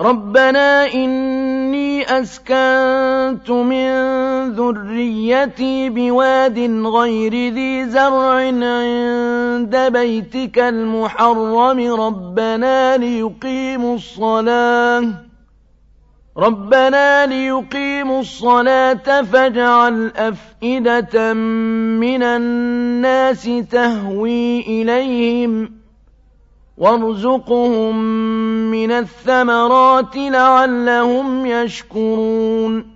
رَبَّنَا إِنِّي أَسْكَنتُ مِن ذُرِّيَّتِي بِوَادٍ غَيْرِ ذِي زَرْعٍ عِندَ بَيْتِكَ الْمُحَرَّمِ. رَبَّنَا لِيُقِيمُوا الصَّلَاةَ. فَاجْعَلْ أَفْئِدَةً مِّنَ النَّاسِ تَهْوِي إِلَيْهِمْ. وَارْزُقْهُم مِّنَ الثَّمَرَاتِ لَعَلَّهُمْ يَشْكُرُونَ